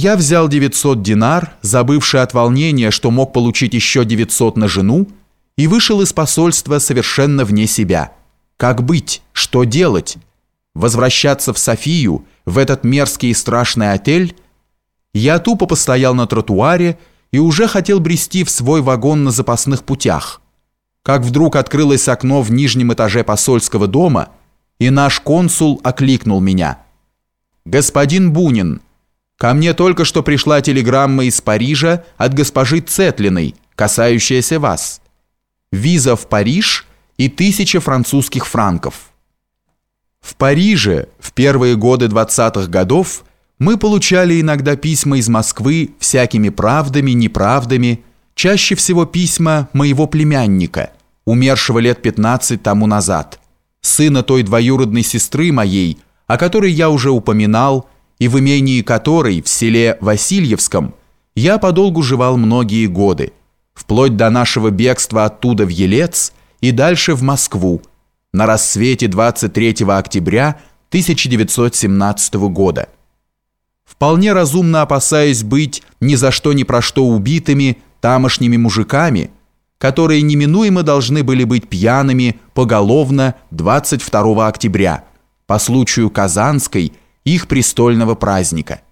Я взял 900 динар, забывший от волнения, что мог получить еще 900 на жену, и вышел из посольства совершенно вне себя. Как быть? Что делать? Возвращаться в Софию, в этот мерзкий и страшный отель? Я тупо постоял на тротуаре и уже хотел брести в свой вагон на запасных путях. Как вдруг открылось окно в нижнем этаже посольского дома, и наш консул окликнул меня. «Господин Бунин, ко мне только что пришла телеграмма из Парижа от госпожи Цетлиной, касающаяся вас. Виза в Париж и тысяча французских франков». В Париже в первые годы 20-х годов мы получали иногда письма из Москвы всякими правдами, неправдами, чаще всего письма моего племянника, умершего лет 15 тому назад, сына той двоюродной сестры моей, о которой я уже упоминал, и в имении которой в селе Васильевском я подолгу жевал многие годы, вплоть до нашего бегства оттуда в Елец и дальше в Москву, на рассвете 23 октября 1917 года. Вполне разумно опасаясь быть ни за что ни про что убитыми тамошними мужиками, которые неминуемо должны были быть пьяными поголовно 22 октября по случаю Казанской их престольного праздника.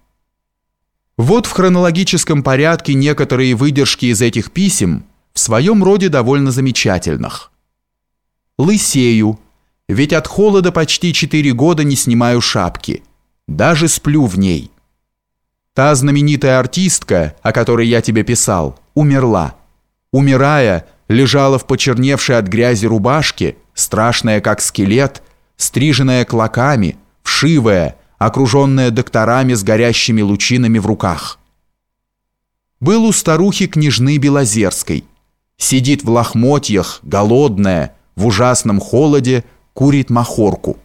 Вот в хронологическом порядке некоторые выдержки из этих писем в своем роде довольно замечательных. Лысею, ведь от холода почти 4 года не снимаю шапки, даже сплю в ней – Та знаменитая артистка, о которой я тебе писал, умерла. Умирая, лежала в почерневшей от грязи рубашке, страшная как скелет, стриженная клоками, вшивая, окруженная докторами с горящими лучинами в руках. Был у старухи княжны Белозерской. Сидит в лохмотьях, голодная, в ужасном холоде, курит махорку.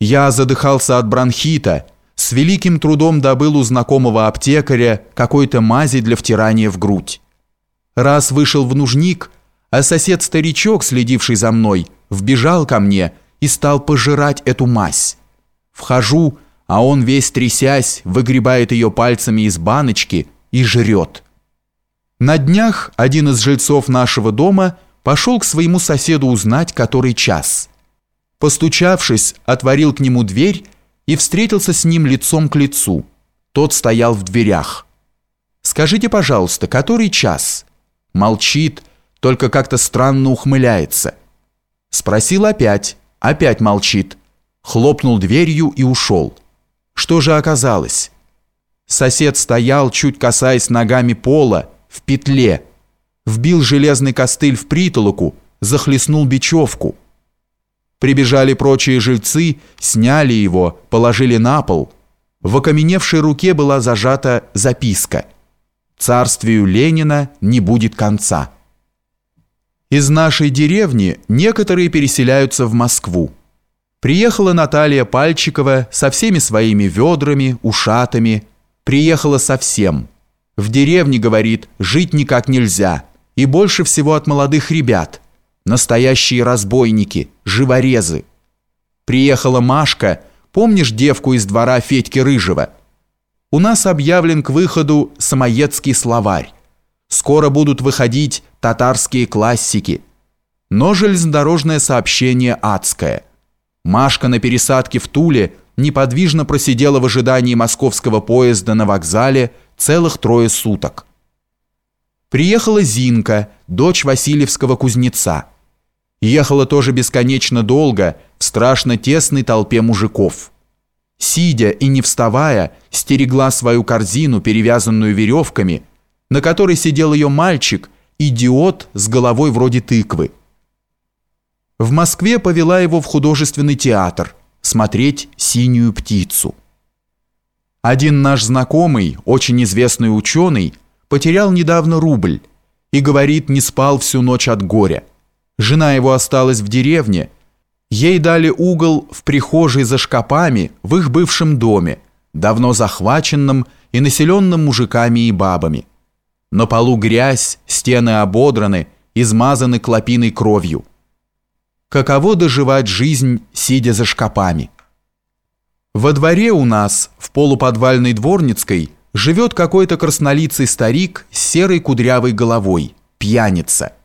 Я задыхался от бронхита, с великим трудом добыл у знакомого аптекаря какой-то мази для втирания в грудь. Раз вышел в нужник, а сосед-старичок, следивший за мной, вбежал ко мне и стал пожирать эту мазь. Вхожу, а он весь трясясь, выгребает ее пальцами из баночки и жрет. На днях один из жильцов нашего дома пошел к своему соседу узнать, который час. Постучавшись, отворил к нему дверь и встретился с ним лицом к лицу. Тот стоял в дверях. «Скажите, пожалуйста, который час?» Молчит, только как-то странно ухмыляется. Спросил опять, опять молчит. Хлопнул дверью и ушел. Что же оказалось? Сосед стоял, чуть касаясь ногами пола, в петле. Вбил железный костыль в притолоку, захлестнул бечевку – Прибежали прочие жильцы, сняли его, положили на пол. В окаменевшей руке была зажата записка «Царствию Ленина не будет конца». Из нашей деревни некоторые переселяются в Москву. Приехала Наталья Пальчикова со всеми своими ведрами, ушатами. Приехала совсем. В деревне, говорит, жить никак нельзя. И больше всего от молодых ребят – Настоящие разбойники, живорезы. Приехала Машка, помнишь девку из двора Федьки Рыжего? У нас объявлен к выходу самоедский словарь. Скоро будут выходить татарские классики. Но железнодорожное сообщение адское. Машка на пересадке в Туле неподвижно просидела в ожидании московского поезда на вокзале целых трое суток. Приехала Зинка, дочь Васильевского кузнеца. Ехала тоже бесконечно долго в страшно тесной толпе мужиков. Сидя и не вставая, стерегла свою корзину, перевязанную веревками, на которой сидел ее мальчик, идиот с головой вроде тыквы. В Москве повела его в художественный театр смотреть «Синюю птицу». Один наш знакомый, очень известный ученый, потерял недавно рубль и, говорит, не спал всю ночь от горя. Жена его осталась в деревне. Ей дали угол в прихожей за шкапами в их бывшем доме, давно захваченном и населенном мужиками и бабами. На полу грязь, стены ободраны, измазаны клопиной кровью. Каково доживать жизнь, сидя за шкапами? Во дворе у нас, в полуподвальной дворницкой, живет какой-то краснолицый старик с серой кудрявой головой, пьяница –